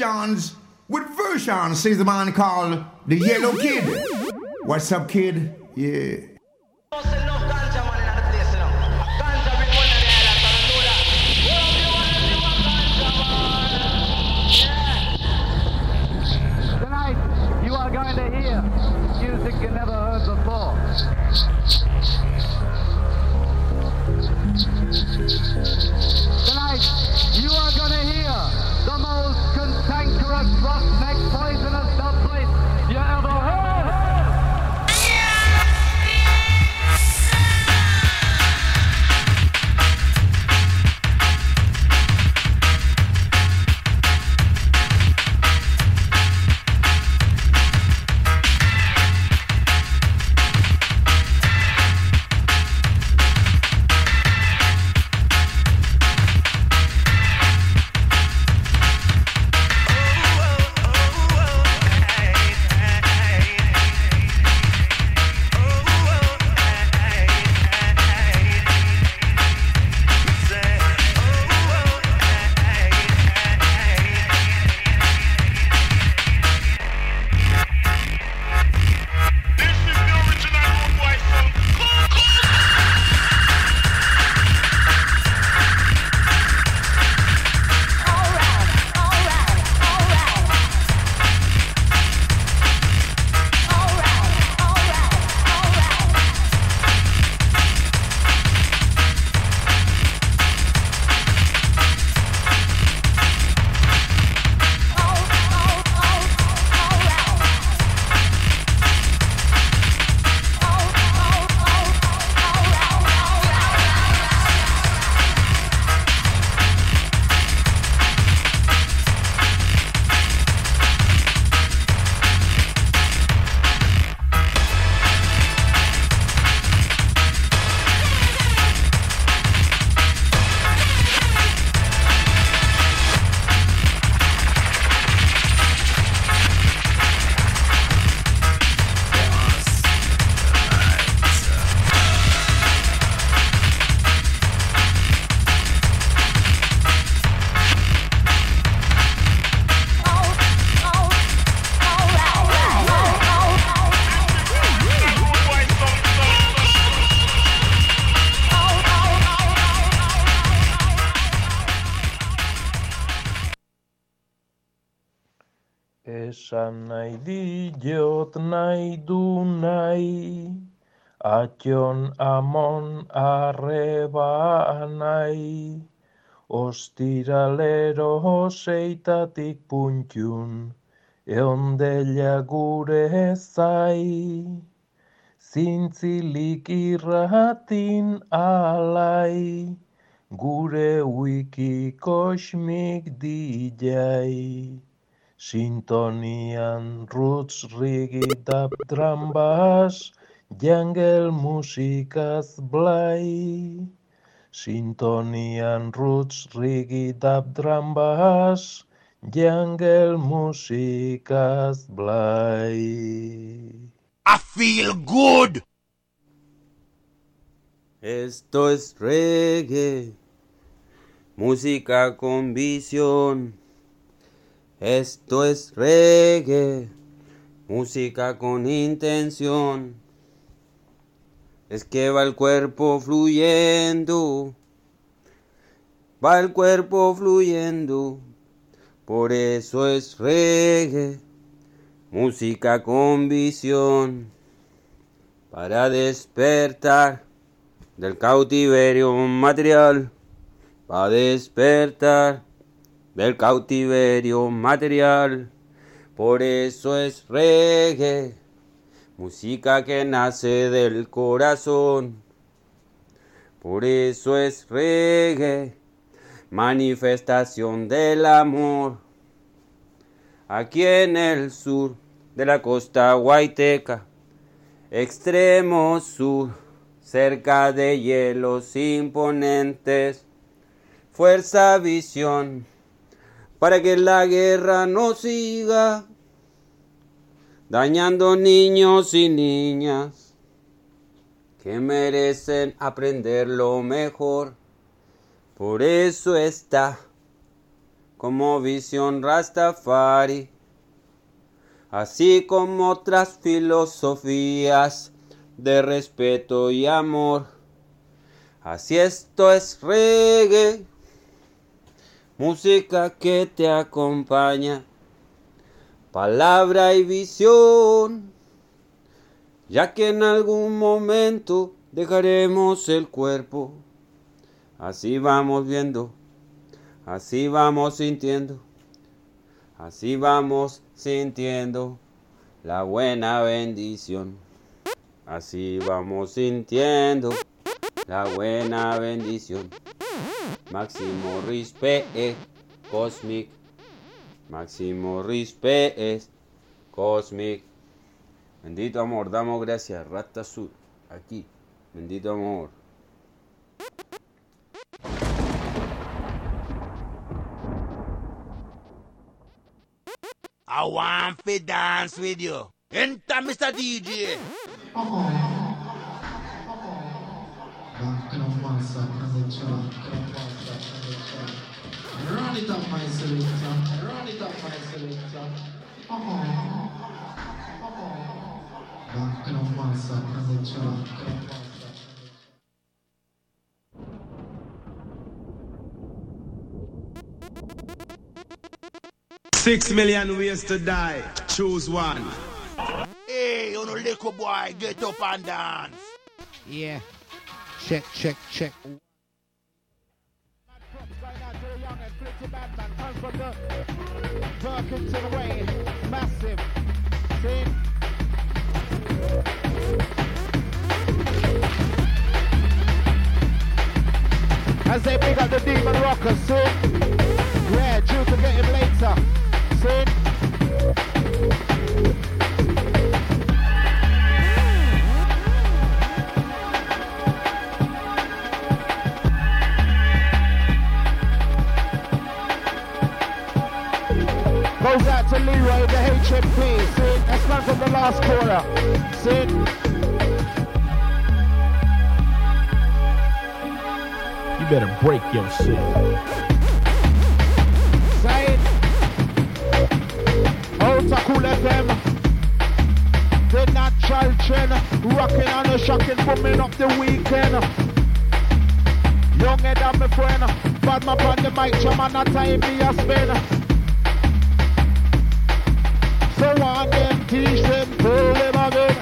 S38: Nations with version, says the man called the Yellow Kid. What's up, kid? Yeah.
S1: Seitatik puntxun, eondela gure zai, zintzilik irratin alai, gure wiki kosmik dijai. Sintonian roots rigidap drambas, jungle musikaz blai. Sintonian roots rigidap drambas, jungle musikaz blai.
S39: I feel good.
S40: Esto es reggae, música con visión. Esto es reggae, música con intención. Es que va el cuerpo fluyendo, va el cuerpo fluyendo. Por eso es reggae, música con visión. Para despertar del cautiverio material, para despertar del cautiverio material. Por eso es reggae, música que nace del corazón. Por eso es reggae, manifestación del amor. Aquí en el sur de la costa guaiteca, extremo sur, cerca de hielos imponentes, fuerza, visión para que la guerra no siga dañando niños y niñas que merecen aprender lo mejor. Por eso está como visión Rastafari, así como otras filosofías de respeto y amor. Así esto es reggae, música que te acompaña, palabra y visión, ya que en algún momento dejaremos el cuerpo. Así vamos viendo, así vamos sintiendo, así vamos sintiendo la buena bendición. Así vamos sintiendo la buena bendición. Máximo respeto, cosmic. Máximo respeto, cosmic. Bendito amor, damos gracias, Rata Sur, aquí. Bendito amor.
S38: I want to dance with you. Enter, Mr. DJ.
S41: Run it up, my selector. Run it up, my selector. Back on my side, the track.
S42: Six million ways to die. Choose one.
S38: Hey, you know, little boy, get up and dance.
S41: Yeah. Check, check, check.
S25: Perkins away, massive. See? As they pick up the demon rocker, see? Yeah, due to Goes out to Leroy, the HMP. See? That's not from the last quarter. See?
S43: You better break your shit.
S25: Say it. Ultra Cool FM. The natural trend. Rocking on the shocking, booming up the weekend. Young head and my friend. Bad man on the mic, jam on a time me a spin. Teach them, tell them.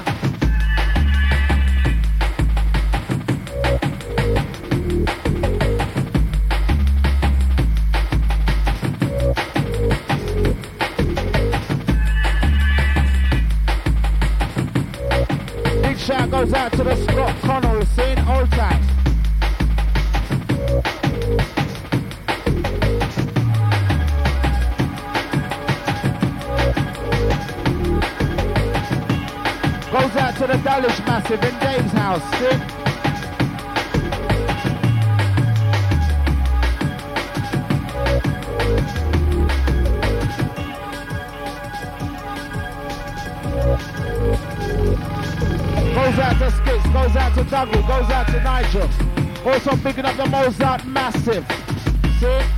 S25: Big shout goes out to the Scott Connell, saying old times. Massive in Dave's house. See? Goes out to Skits, goes out to Dougal, goes out to Nigel. Also picking up the Mozart Massive. See?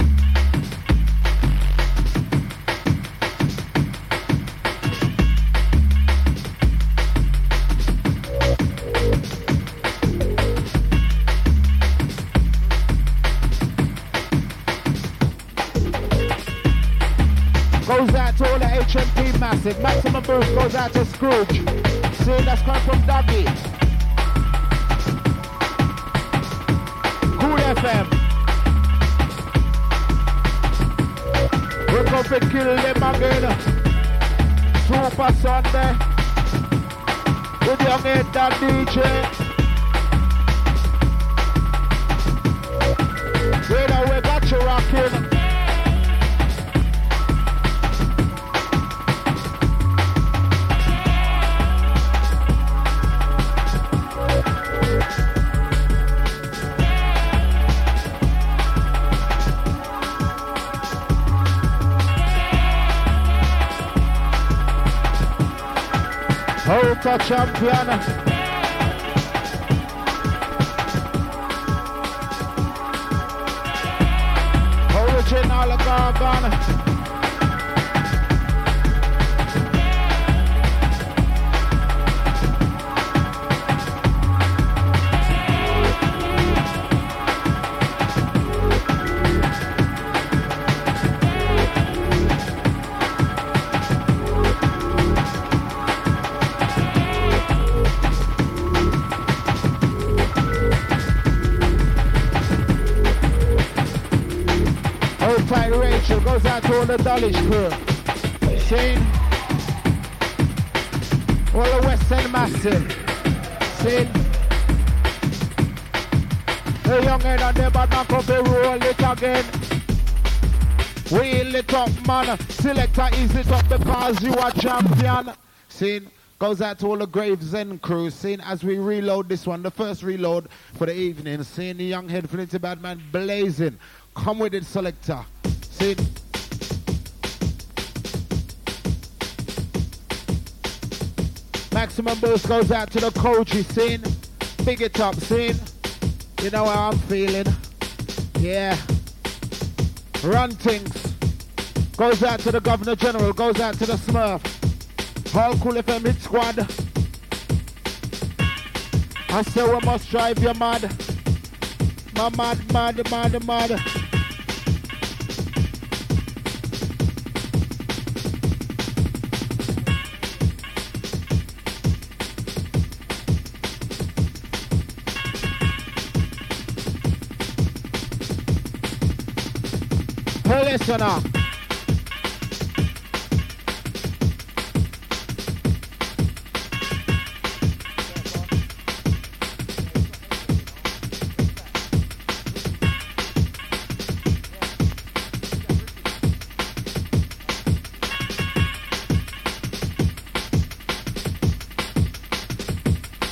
S25: Scrooge. See, that's coming from Dougie. Cool FM. We're going to kill them again. Super Sunday. With young head that DJ. Champion. watching all the Dulwich crew. Seen? All the West End Massive. Seen? The young head on the bad man come to roll it again. Wheel it up, man. Selector is it up because you are champion. Seen? Goes out to all the Gravesend crew. Seen as we reload this one, the first reload for the evening. Seeing the young head Flinty Badman blazing. Come with it, selector. See? Maximum boost goes out to the Koji scene. Big it up, scene. You know how I'm feeling. Yeah. Run things. Goes out to the Governor General. Goes out to the Smurf. All cool FM hit squad. I say we must drive you mad. My mad, mad, mad, mad. Listen up.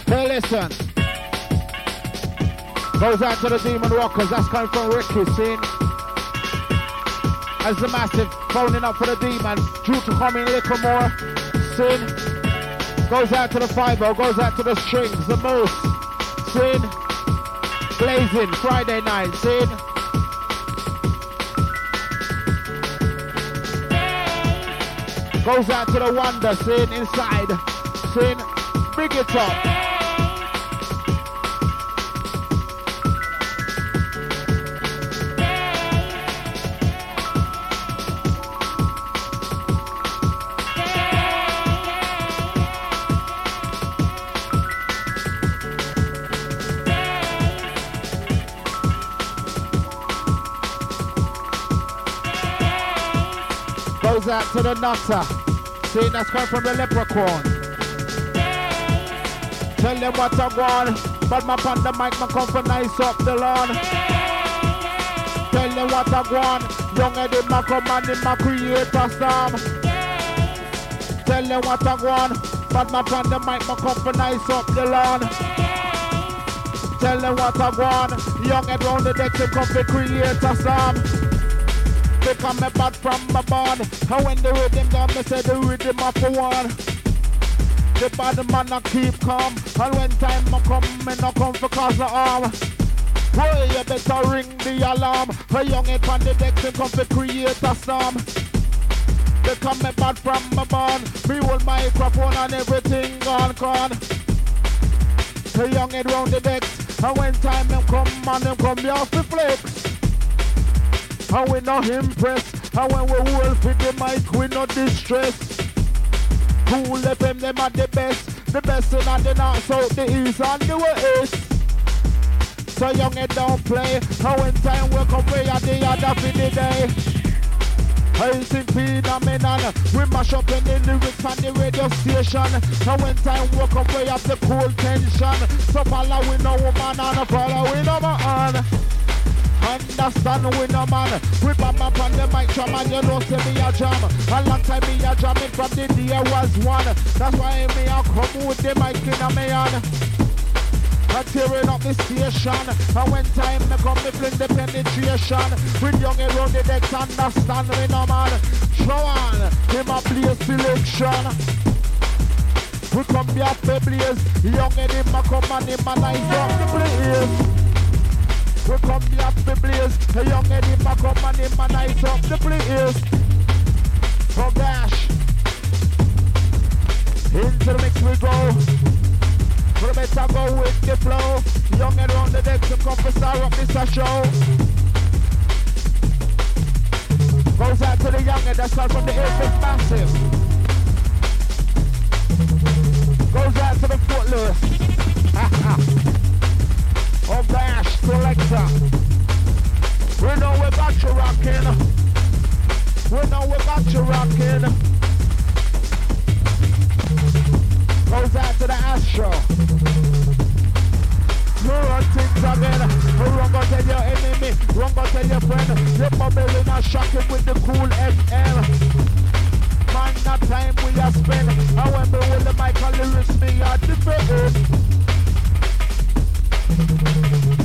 S25: Hey, listen. Goes out to the Demon Rockers. That's coming from Ricky, scene. As the massive phoning up for the demon, due to come in a little more. Sin goes out to the five goes out to the strings, the moose. Sin blazing Friday night. Sin goes out to the wonder. Sin inside. Sin big it up. To the nutter. See, that's come from the leprechaun. Tell them what I want. But my the mic, my come for nice up the lawn. Tell them what I want. Young Eddie, my come and in my creator storm. Tell them what I want. But my the mic, my come for nice up the lawn. Tell them what I want. Young Eddie round the deck, they come for creator storm. Because me bad from my born And when the rhythm down, me say the rhythm up for one. The bad man a keep calm. And when time I come, me no come for cause of harm. Boy, you better ring the alarm. A young head on the deck, they come for create a storm. They come me bad from my born Me hold microphone and everything gone, gone. The young head round the decks And when time them come, man, them come, me off the flex and we not impressed. And when we wolf with the mic, we not distress. Cool FM, them are the best. The best in the north, south, the east, and the west. So young it don't play. And when time we come, we are the other for the day. I think phenomenon. We mash up in the lyrics on the radio station. And when time we come, we have the cool tension. So follow we no woman and follow we no man. Understand we no man. Bam up on the mic drum and you know say me a jam. A long time me a jamming from the day I was one. That's why me a come with the mic in a me hand. And tearing up the station. And when time me come me fling the penetration. With young around the decks understand me no man. Show on, him a play selection. We come here for blaze. Young and him a come and him a nice up the place We come here to blaze. A young Eddie ma come and him a nice up the place. Oh gosh. Into the mix we go. We better go with the flow. Young Eddie on the deck to come for star up this show. Goes out to the young Eddie that's all from the airfield massive. Goes out to the footloose. Oh Bash Selector. We know we got you rocking. We know we got you rocking. Goes out to the Astro. You run things again. Run go tell your enemy. Run go tell your friend. You're bubbling and shocking with the cool FM. Man, that time we are. And when we the mic and lyrics, me are different. Thank you.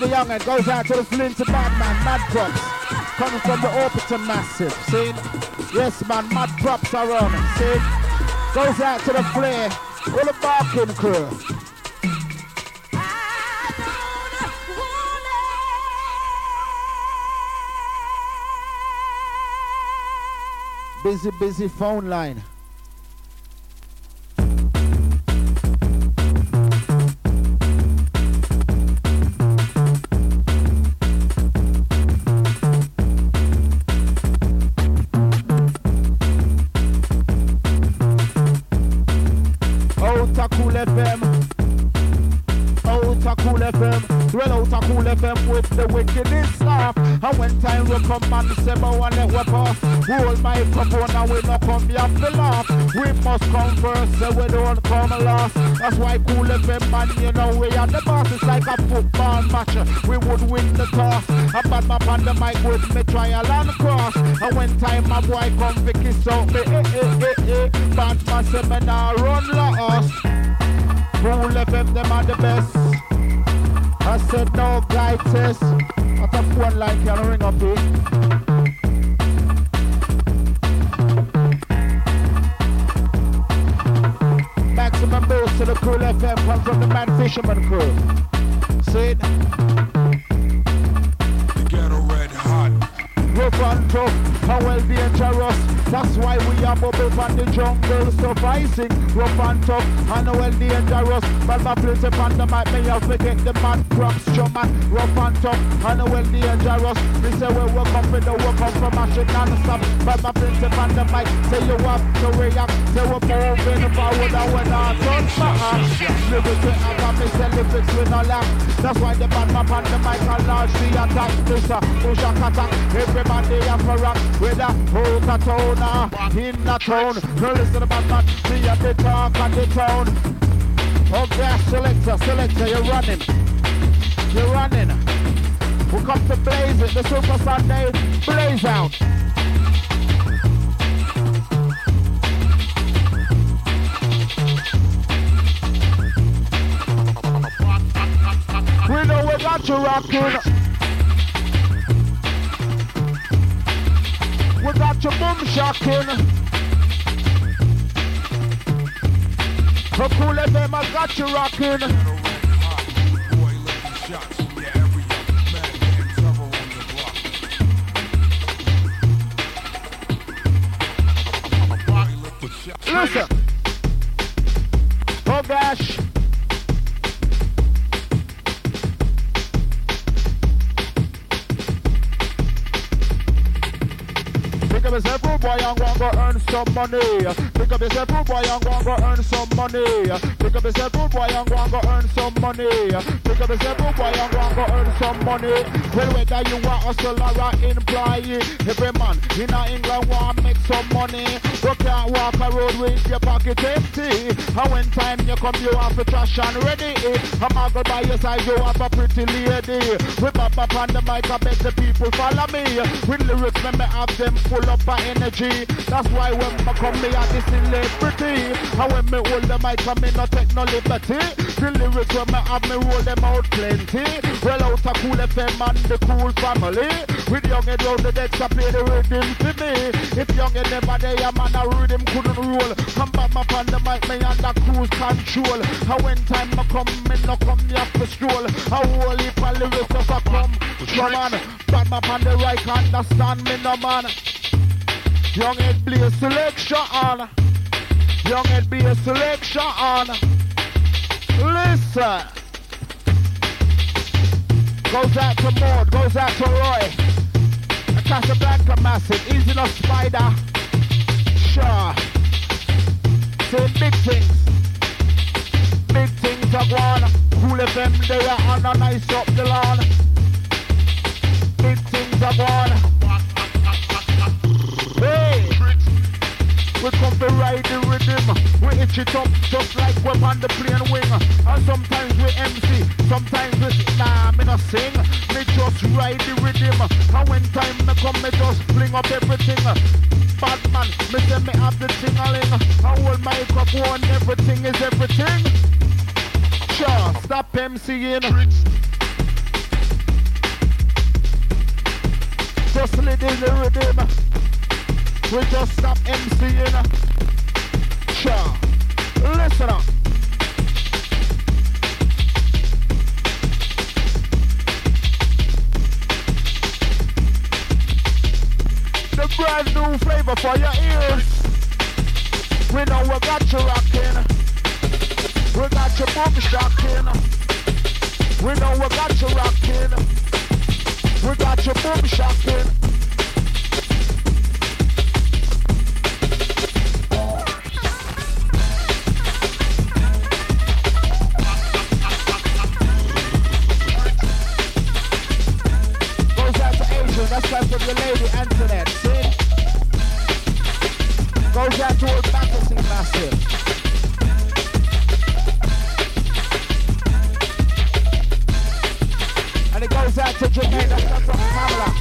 S25: The young end, goes out to the flinty bad man, mad props. Coming from the Orpington Massive, see? Yes man, mad props are on, see? Goes out to the flare, all the barking crew. Busy, busy phone line. Attack. Everybody have a rock with a whole town uh, in the town. No listen my man, see at the talk and the town. Oh selector, selector, you're running. You're running. We come to blaze it, the Super Sunday blaze out. We know we got you rocking. We got your boom shocking. So cool FM, I got you rocking. Some money. Pick up yourself, rude boy, and go and go earn some money. Pick up yourself, rude boy, and go and go earn some money. Pick up yourself, rude boy, and go and go earn some money. Well, whether you are hustle or employee, every man in England want make some money. You can't walk a road with your pocket empty. And when time you come, you have to trash and ready. I'm a go by your side, you have a pretty lady. We pop up on the mic, I bet the people follow me. With lyrics, let me have them full up of energy. That's why when I come, me a this celebrity. And when me hold the mic, I me not take no liberty. The lyrics when me have me roll them out plenty. Well out a cool FM and the cool family. With young head round the decks, I play the rhythm for me. If young head never there, a man a rhythm couldn't roll. Come back up on the mic, me under cruise control. And when time I come, me no come me up to stroll. A whole heap of lyrics just a come. Come on, bad up on the right, understand me no man. Young head play a selection on. Young head be a selection on. Listen. Goes out to Maud, goes out to Roy. A Casablanca massive, easy no spider. Sure. Say big things. Big things are gone. Cool FM, they are on a nice up the lawn. Big things are gone. We come to ride the rhythm. We itch it up just like we're on the plane wing. And sometimes we MC, sometimes we. Nah, me not sing. Me just ride the rhythm. And when time me come, me just fling up everything. Bad man, me say me have the tingling. I hold microphone, everything is everything. Sure, stop MCing. Just ladies the rhythm. We just stop MCing. Sure. Listen up. The brand new flavor for your ears. We know we got you rocking. We got your boom shocking. We know we got you rocking. We got your boom shocking. That's right from your lady Antoinette. See? Goes out to all the fantasy massive. And it goes out to Jamaica, that's from Pamela.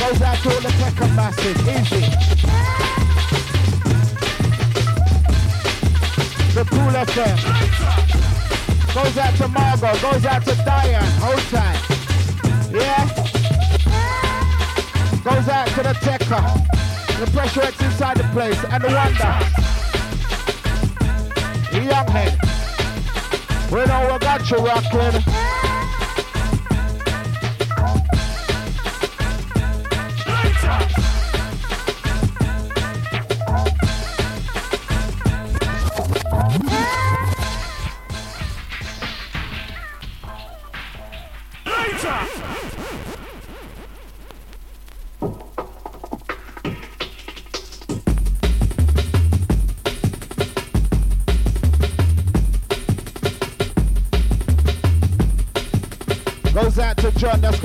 S25: Goes out to all the Peckham massive, easy. The Cool FM. Goes out to Margot, goes out to Diane, hold tight. Yeah? Goes out to the Tekka. The pressure X inside the place, and the Wonder. Young Head. We know we got you rocking.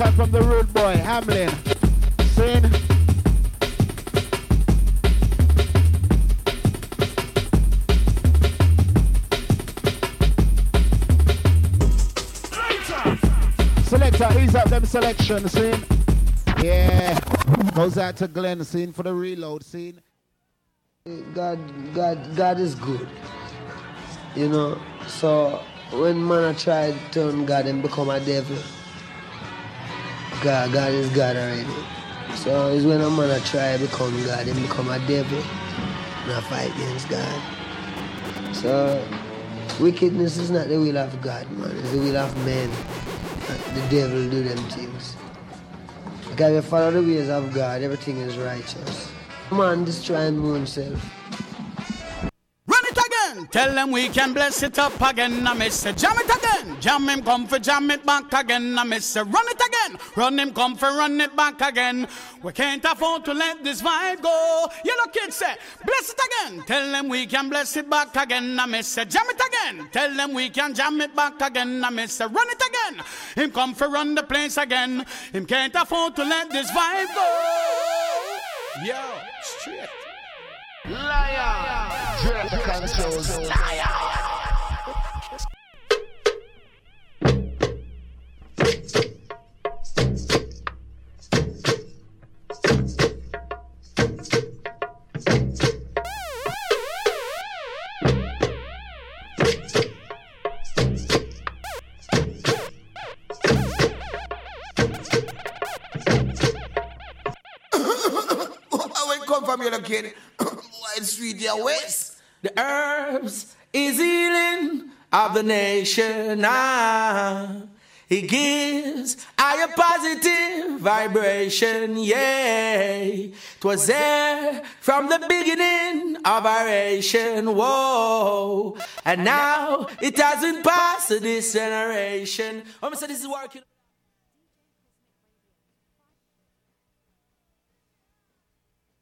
S25: Come from the rude boy, Hamlin. Sin. Selector, ease up them selection, scene. Yeah. Goes out to Glenn, scene for the reload, scene.
S6: God, God, God is good. You know, so when man I try to turn God and become a devil, God, God is God already. So it's when a man I try to become God and become a devil, and I fight against God. So wickedness is not the will of God, man. It's the will of men. The devil do them things. Because if you follow the ways of God, everything is righteous. Man destroying himself.
S7: Tell them we can bless it up again. I miss it. Jam it again. Jam him come for jam it back again. I miss it. Run it again. Run him come for run it back again. We can't afford to let this vibe go. Yellow kids say, bless it again. Tell them we can bless it back again. I miss it. Jam it again. Tell them we can jam it back again. I miss it. Run it again. Him come for run the place again. Him can't afford to let this vibe go. Yo, straight.
S25: Liar. Dress controls. Liar.
S5: Is healing of the nation. Ah, he gives I a positive vibration. Yay, it was there from the beginning of our nation. Whoa, and now it hasn't passed this generation. I'm say this is working.